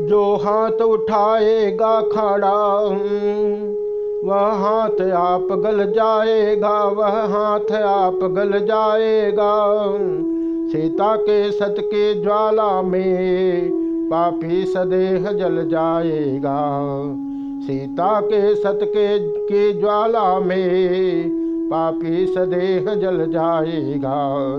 जो हाथ उठाएगा खड़ा, वह हाथ आप गल जाएगा, वह हाथ आप गल जाएगा। सीता के सत के ज्वाला में पापी सदेह जल जाएगा। सीता के सत के के ज्वाला में पापी सदेह जल जाएगा।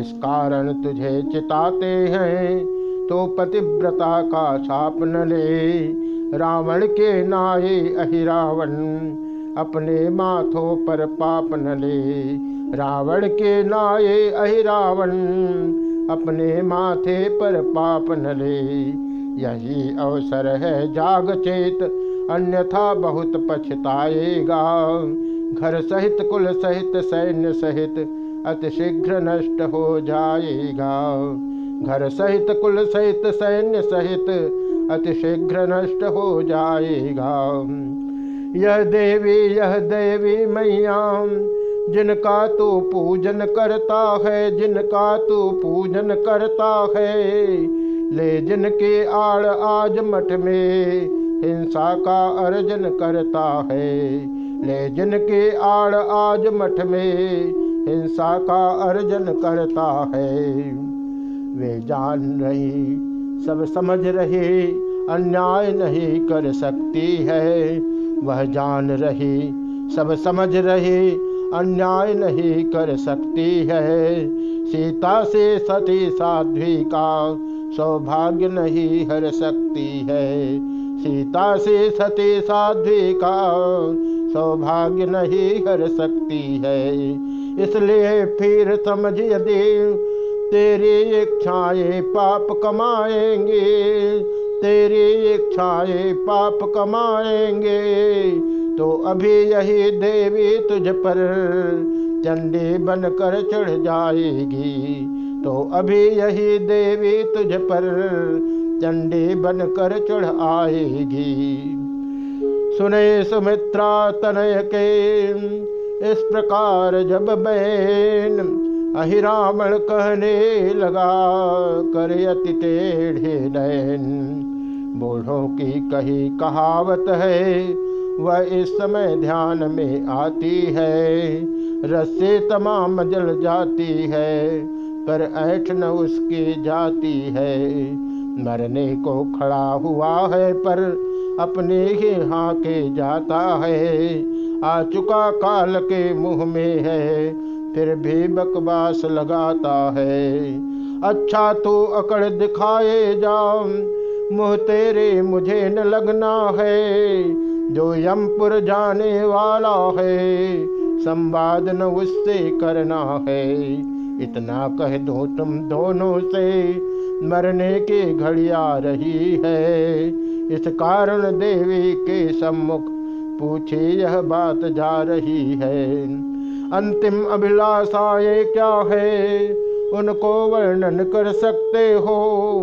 इस कारण तुझे चिताते हैं तो पतिव्रता का छाप न ले। रावण के नाये अहिरावण, अपने माथों पर पाप न ले। रावण के नाये अहिरावण, अपने माथे पर पाप न ले। यही अवसर है जाग चेत, अन्यथा बहुत पछताएगा। घर सहित, कुल सहित, सैन्य सहित अतिशीघ्र नष्ट हो जाएगा। घर सहित, कुल सहित, सैन्य सहित अतिशीघ्र नष्ट हो जाएगा। यह देवी यह देवी मैया, जिनका तू पूजन करता है, जिनका तू पूजन करता है, ले जिनके आड़ आज मठ में हिंसा का अर्जन करता है, ले जिनके आड़ आज मठ में हिंसा का अर्जन करता है। वे जान रही सब समझ रही, अन्याय नहीं कर सकती है। वह जान रही, सब समझ रही, अन्याय नहीं कर सकती है। सीता से सती साध्वी का सौभाग्य नहीं हर सकती है। सीता से सती साध्वी का सौभाग्य नहीं हर सकती है। इसलिए फिर समझ यदि तेरी इच्छाएँ पाप कमाएँगे, तेरी इच्छाएँ पाप कमाएँगे। तो अभी यही देवी तुझ पर चंडी बनकर चढ़ जाएगी। तो अभी यही देवी तुझ पर चंडी बनकर चढ़ आएगी। सुने सुमित्रा तनय के, इस प्रकार जब बैन अहिरावण कहने लगा, कर अति टेढ़े नयन। बूढ़ों की कही कहावत है, वह इस समय ध्यान में आती है। रस्से तमाम जल जाती है, पर ऐठ न उसकी जाती है। मरने को खड़ा हुआ है, पर अपने ही हाँ के जाता है। आ चुका काल के मुँह में है फिर भी बकवास लगाता है। अच्छा तो अकड़ दिखाए जाओ मुँह तेरे मुझे न लगना है। जो यमपुर जाने वाला है, संवाद न उससे करना है। इतना कह दो तुम दोनों से, मरने की घड़ी आ रही है। इस कारण देवी के सम्मुख पूछे यह बात जा रही है। अंतिम अभिलाषा ये क्या है? उनको वर्णन कर सकते हो।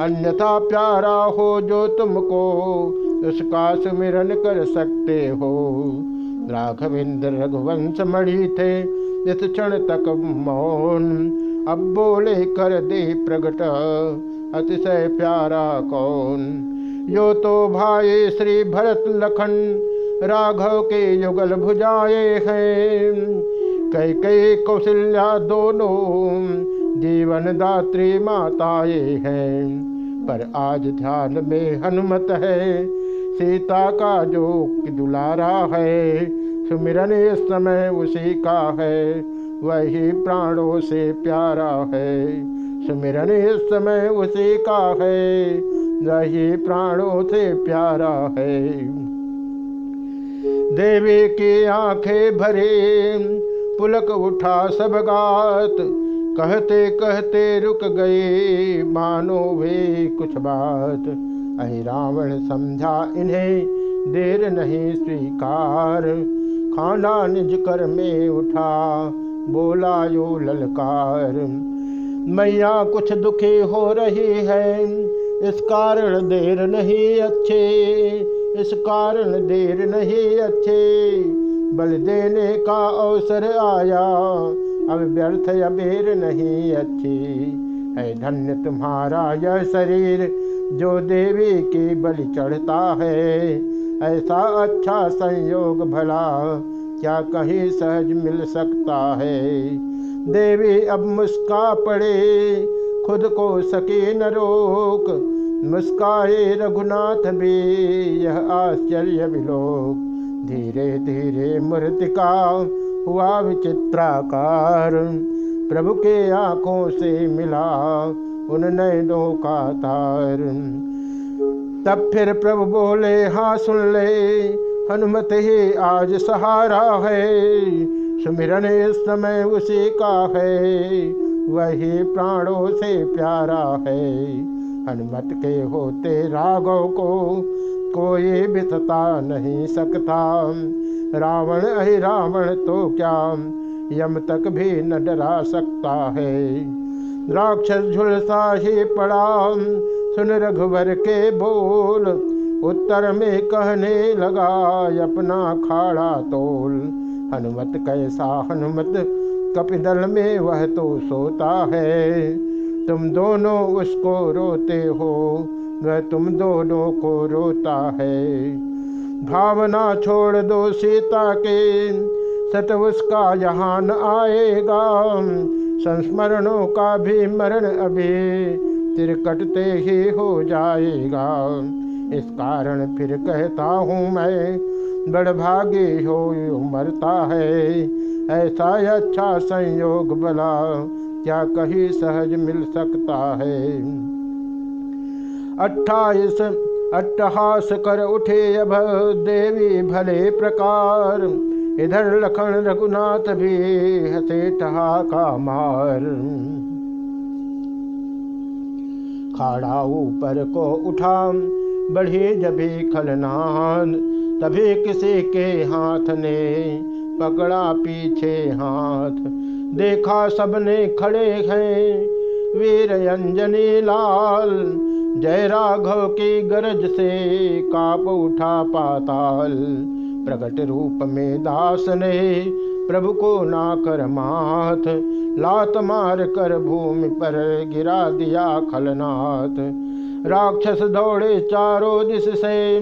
अन्यथा प्यारा हो जो तुमको, उसका सुमिरन कर सकते हो। राघवेंद्र रघुवंश मणि थे, इस क्षण तक मौन। अब बोले, कर दे प्रगट, अतिशय प्यारा कौन? यो तो भाई श्री भरत लखन राघव के युगल भुजाए हैं। कई कई कौशल्या दोनों जीवन दात्री माताए हैं। पर आज ध्यान में हनुमत है, सीता का जो दुलारा है, सुमिरन इस समय उसी का है, वही प्राणों से प्यारा है। सुमिरन इस समय उसी का है, वही प्राणों से प्यारा है। देवी की आँखें भरे, पुलक उठा सब गात। कहते कहते रुक गए, मानो वे कुछ बात। अहि रावण समझा इन्हें, देर नहीं स्वीकार। खाना निज कर में उठा, बोला यो ललकार। मैया कुछ दुखी हो रही है, इस कारण देर नहीं अच्छे। इस कारण देर नहीं अच्छे। बल देने का अवसर आया। अब व्यर्थ अबेर नहीं अच्छी। है धन्य तुम्हारा यह शरीर, जो देवी की बलि चढ़ता है। ऐसा अच्छा संयोग भला क्या कहीं सहज मिल सकता है? देवी अब मुस्का पड़े, खुद को सके न रोक। मुस्काए रघुनाथ भी यह आश्चर्य विलोक। धीरे धीरे मूर्तिका हुआ विचित्राकार। प्रभु के आँखों से मिला उन नयनों का तार। तब फिर प्रभु बोले हाँ सुन ले, हनुमत ही आज सहारा है। सुमिरन इस समय उसी का है, वही प्राणों से प्यारा है। हनुमत के होते राघव को कोई बिसता नहीं सकता। रावण अहि रावण तो क्या यम तक भी न डरा सकता है? राक्षस झुलसा ही पड़ा। सुन रघुवर के बोल, उत्तर में कहने लगा, अपना खाड़ा तोल। हनुमत, कैसा हनुमत? कपिदल में वह तो सोता है। तुम दोनों उसको रोते हो, वह तुम दोनों को रोता है। भावना छोड़ दो सीता के, सत उसका यहाँ आएगा। संस्मरणों का भी मरण अभी तिर कटते ही हो जाएगा। इस कारण फिर कहता हूँ मैं बड़भागी हो, मरता है। ऐसा अच्छा संयोग बला क्या कहीं सहज मिल सकता है? अट्ठाईस अट्टहास कर उठे अब देवी भले प्रकार। इधर लखन रघुनाथ भी हसे ठहाका मार। खाड़ा ऊपर को उठा, बढ़े जभी खलनान तभी किसी के हाथ ने पकड़ा पीछे हाथ। देखा सबने खड़े हैं। वीर अंजनी लाल जय राघव की गरज से काप उठा पाताल। प्रकट रूप में दास ने प्रभु को ना कर माथ लात मार कर भूमि पर गिरा दिया खलनाथ राक्षस दौड़े चारों दिश से,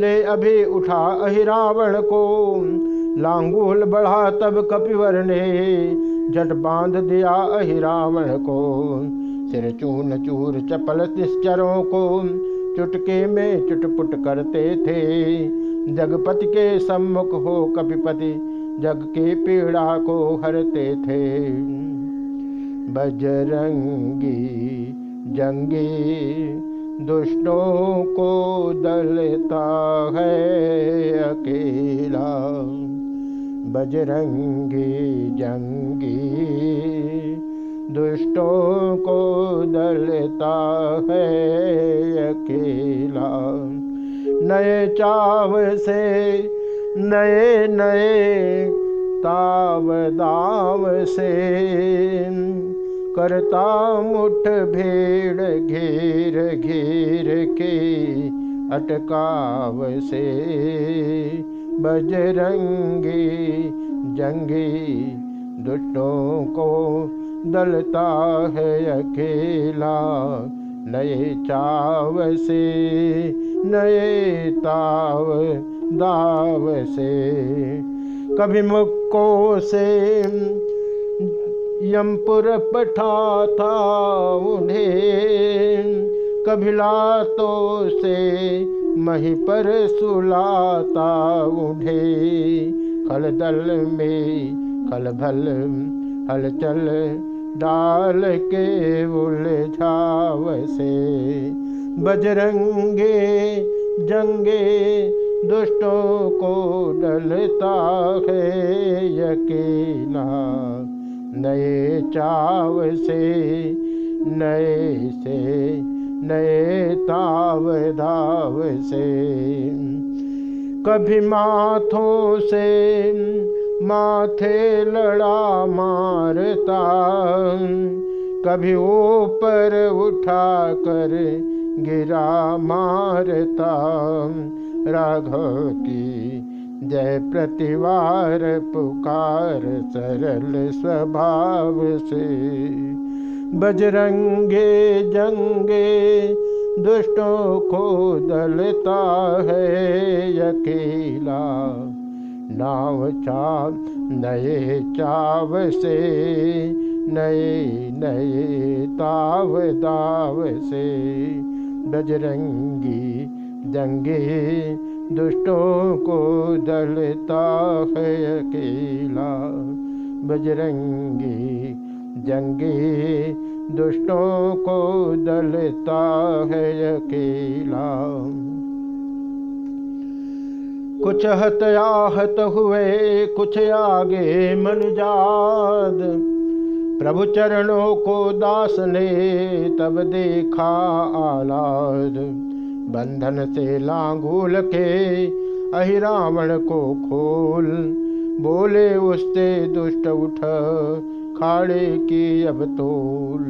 ले अभी उठा अहिरावण को। लांगूल बढ़ा तब कपिवर ने झट बाँध दिया अहि रावण को। सिर चून चूर चपल निश्चरों को। चुटके में चुटपुट करते थे। जगपति के सम्मुख हो कपिपति, जग के पीड़ा को हरते थे। बजरंगी जंगी दुष्टों को दलता है अकेला। बजरंगी जंगी। दुष्टों को दलता है अकेला। नए चाव से नए नए ताव दाव से करता मुठ भेड़ घेर घेर के अटकाव से। बजरंगी जंगी दुष्टों को दलता है अकेला। नए चाव से, नए ताव दाव से। कभी मुक्को से यमपुर पठा था उन्हें। कभी लातों से मही पर सुलाता उन्हें खल दल में खल भल हलचल डाल के उलझाव से बजरंगे जंगे दुष्टों को डलता है यकीना। नए चाव से, नए से नए ताव धाव से। कभी माथों से माथे लड़ा मारता, कभी ऊपर उठा कर गिरा मारता। राघव की जय प्रतिवार, पुकार सरल स्वभाव से। बजरंगे जंगे, दुष्टों को दलता है अकेला। नाव चाव नए चाव से, नए नए ताव दाव से। बजरंगी जंगे दुष्टों को दलता है अकेला। बजरंगी जंगी दुष्टों को दलता है अकेला। कुछ हतयाहत हुए, कुछ आगे मनुजाद प्रभु चरणों को दास ने तब देखा आलाद। बंधन से लांगूल के अहिरावण को खोल, बोले उससे दुष्ट उठ खाड़े की अब तोल